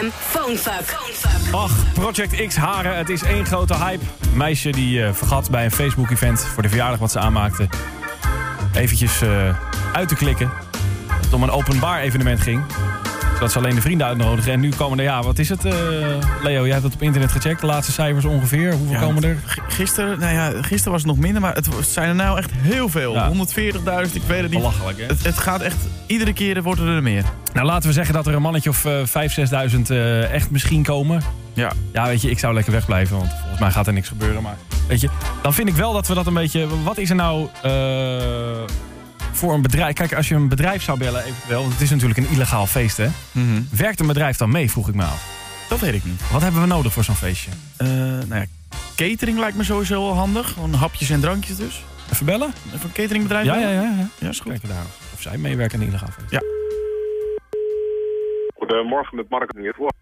FM Phonefuck. Ach, Project X Haren, het is één grote hype. Een meisje die eh, vergat bij een Facebook-event voor de verjaardag wat ze aanmaakte... eventjes eh, uit te klikken. Dat het om een openbaar evenement ging. Zodat ze alleen de vrienden uitnodigen. En nu komen er, ja, wat is het? eh, Leo, jij hebt het op internet gecheckt. De laatste cijfers ongeveer. Hoeveel Ja, komen er? Gisteren, nou ja, gisteren was het nog minder, maar het zijn er nou echt heel veel. Ja. 140.000, ik weet het niet. Belachelijk, hè? Het, het gaat echt, iedere keer worden er meer. Nou, laten we zeggen dat er een mannetje of eh 5.000, 6.000 eh, echt misschien komen. Ja. Ja, weet je, ik zou lekker wegblijven, want volgens mij gaat er niks gebeuren. Maar weet je, dan vind ik wel dat we dat een beetje... Wat is er nou eh, voor een bedrijf? Kijk, als je een bedrijf zou bellen, eventueel... want Het is natuurlijk een illegaal feest, hè? Mhm. Werkt een bedrijf dan mee, vroeg ik me af. Dat weet ik niet. Wat hebben we nodig voor zo'n feestje? Nou ja, catering lijkt me sowieso wel handig. Gewoon hapjes en drankjes dus. Even bellen? Even een cateringbedrijf Ja, ja, bellen? ja. ja. Ja, is goed. Kijken daar of zij meewerken een illegaal feest. Ja. Goedemorgen met Mark hier voor.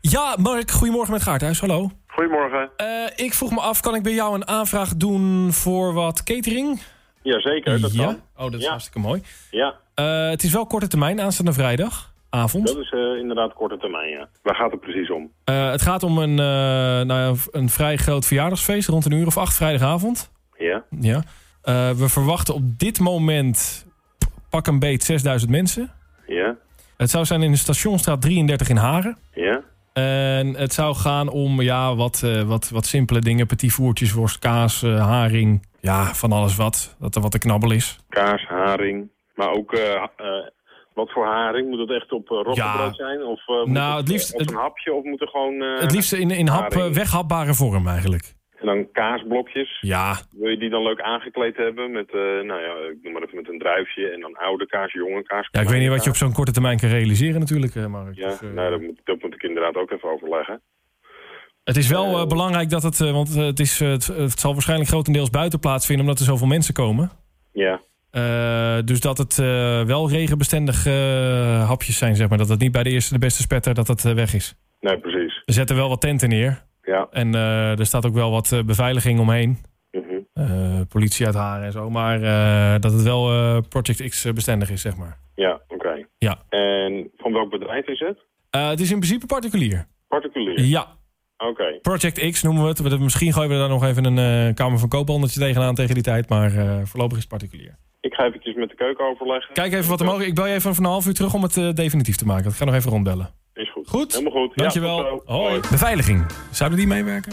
Ja, Mark, goedemorgen met Gaarthuis. Hallo. Goedemorgen. Eh, ik vroeg me af, kan ik bij jou een aanvraag doen voor wat catering? Jazeker, dat ja. kan. Oh, dat is Ja. hartstikke mooi. Ja, Eh, het is wel korte termijn, aanstaande vrijdag. Avond. dat is eh, inderdaad korte termijn, ja. Waar gaat het precies om? Het gaat om een, nou een vrij groot verjaardagsfeest rond een uur of acht vrijdagavond. Ja, Ja. We verwachten op dit moment pak een beet 6000 mensen. ja, Het zou zijn in de Stationstraat 33 in Haren. ja. En het zou gaan om ja, wat, eh, wat, wat simpele dingen. Petit voertjes, worst, kaas, eh, haring. Ja, van alles wat. Dat er wat te knabbel is. Kaas, haring. Maar ook, eh, wat voor haring? Moet het echt op uh, zijn? Of, moet Nou, het liefst- een hapje? Of moet er gewoon... Het liefst in, in hap, weghapbare vorm eigenlijk. En dan kaasblokjes. Ja, Wil je die dan leuk aangekleed hebben? Met, eh, nou ja, ik noem maar even met een druifje. En dan oude kaas, jonge kaas. ja ik weet niet wat je op zo'n korte termijn kan realiseren natuurlijk, eh, Mark. Ja, Dus, nou, dat, moet, dat moet ik inderdaad ook even overleggen. Het is wel belangrijk dat het, want het, is, het, het zal waarschijnlijk grotendeels buiten plaatsvinden omdat er zoveel mensen komen. Ja, dus dat het wel regenbestendig hapjes zijn, zeg maar. Dat het niet bij de eerste de beste spetter dat het weg is. nee, precies. We zetten wel wat tenten neer. Ja. En eh, er staat ook wel wat eh, beveiliging omheen. mhm. Eh, politie uit Haren en zo. Maar dat het wel Project X bestendig is, zeg maar. Ja, oké. Ja. En van welk bedrijf is het? Het is in principe particulier. Particulier? Ja, Oké. Project X noemen we het. Misschien gooien we daar nog even een Kamer van Koophandeltje tegenaan tegen die tijd. Maar voorlopig is het particulier. Ik ga eventjes met de keuken overleggen. Kijk even wat er mogelijk Ik bel je even van een half uur terug om het definitief te maken. Ik ga nog even rondbellen. Goed. Helemaal goed. Dankjewel. Ja. Hoi. Beveiliging. Zouden die meewerken?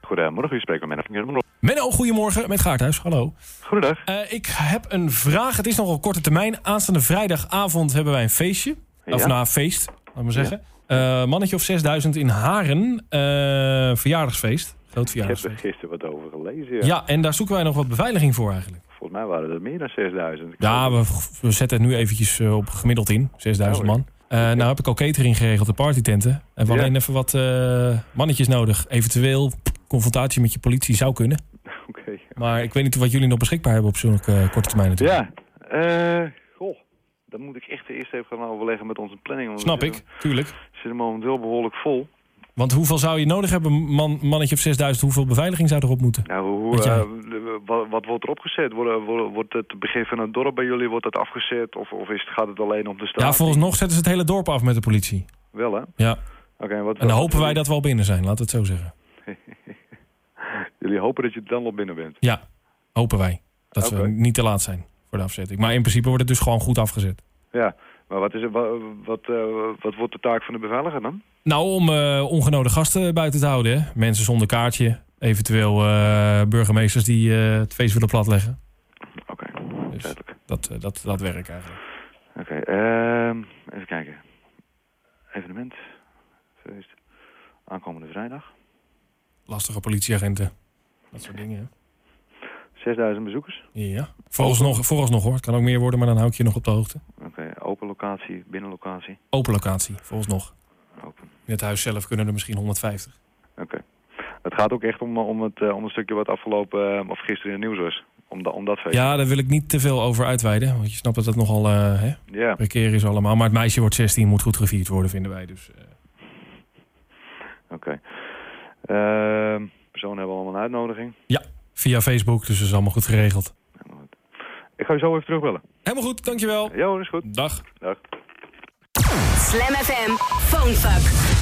Goedemorgen, u spreekt met Menno. Menno, goedemorgen. Met Gaarthuis. Hallo. Goedendag. Eh, ik heb een vraag. Het is nogal korte termijn. Aanstaande vrijdagavond hebben wij een feestje. Of na een feest, laat maar zeggen. Eh, mannetje of 6000 in Haren. Eh, verjaardagsfeest. Groot Ik heb er verjaardagsfeest. gisteren wat over gelezen. Ja. Ja, en daar zoeken wij nog wat beveiliging voor eigenlijk. Volgens mij waren er meer dan 6000. Ik Ja, we, we zetten het nu eventjes op gemiddeld in. 6000 Ja, man. Eh, nou heb ik al catering geregeld, de partytenten. En we hebben Ja. alleen even wat eh, mannetjes nodig. Eventueel confrontatie met je politie zou kunnen. Oké. Maar ik weet niet wat jullie nog beschikbaar hebben op zo'n eh, korte termijn natuurlijk. Ja, eh, goh. Dan moet ik echt eerst even gaan overleggen met onze planning. want Snap ik, zitten- tuurlijk. We zitten momenteel behoorlijk vol. Want hoeveel zou je nodig hebben, man, mannetje of 6000? Hoeveel beveiliging zou erop moeten? Nou, hoe, eh, wat, wat wordt er opgezet? Wordt, wordt, wordt het begin van het dorp bij jullie wordt dat afgezet? Of, of is het, gaat het alleen om de straat? Ja, volgens nog zetten ze het hele dorp af met de politie. Wel, hè? Ja. Oké, wat, En dan wat- hopen wij dat we al binnen zijn, laat het zo zeggen. Jullie hopen dat je dan al binnen bent. Ja, hopen wij. Dat Oké. we niet te laat zijn voor de afzetting. Maar in principe wordt het dus gewoon goed afgezet. Ja, maar wat, is het, wat, wat, eh, wat wordt de taak van de beveiliger dan? Nou, om eh ongenode gasten buiten te houden. Hè? Mensen zonder kaartje. Eventueel eh, burgemeesters die eh, het feest willen platleggen. Oké, Dus duidelijk. dat, dat, dat werkt eigenlijk. Oké, ehm, even kijken. Evenement, feest, aankomende vrijdag. Lastige politieagenten. Dat soort dingen. Hè? 6000 bezoekers. Ja. Vooralsnog, vooralsnog hoor. Het kan ook meer worden, maar dan hou ik je nog op de hoogte. Oké, open locatie, binnenlocatie, Open locatie, vooralsnog. In het huis zelf kunnen er misschien 150. Oké. Het gaat ook echt om, om, het, eh, om een stukje wat afgelopen, eh, of gisteren in het nieuws was. Om, da, om dat feest. Ja, daar wil ik niet te veel over uitweiden. Want je snapt dat het nogal eh hè, Ja, precair is allemaal. Maar het meisje wordt 16, moet goed gevierd worden, vinden wij. Dus, eh, oké. Ehm, personen hebben allemaal een uitnodiging. via Facebook, dus dat is allemaal goed geregeld. Ik ga je zo even terugbellen. Helemaal goed, dankjewel. Ja, hoor, is goed. Dag. Dag. Slam FM Phonefuck.